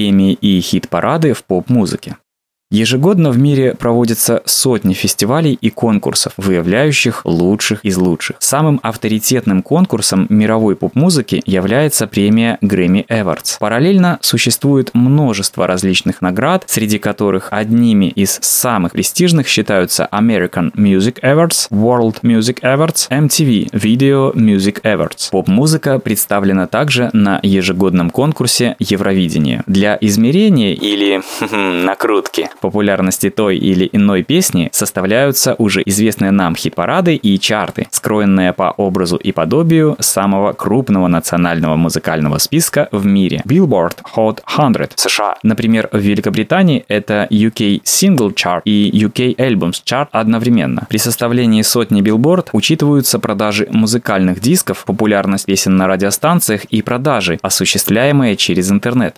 премии и хит-парады в поп-музыке. Ежегодно в мире проводятся сотни фестивалей и конкурсов, выявляющих лучших из лучших. Самым авторитетным конкурсом мировой поп-музыки является премия Grammy Awards. Параллельно существует множество различных наград, среди которых одними из самых престижных считаются American Music Awards, World Music Awards, MTV Video Music Awards. Поп-музыка представлена также на ежегодном конкурсе Евровидения. Для измерения или накрутки популярности той или иной песни составляются уже известные нам хит-парады и чарты, скроенные по образу и подобию самого крупного национального музыкального списка в мире – Billboard Hot 100 США. Например, в Великобритании это UK Single Chart и UK Albums Chart одновременно. При составлении сотни Billboard учитываются продажи музыкальных дисков, популярность песен на радиостанциях и продажи, осуществляемые через интернет.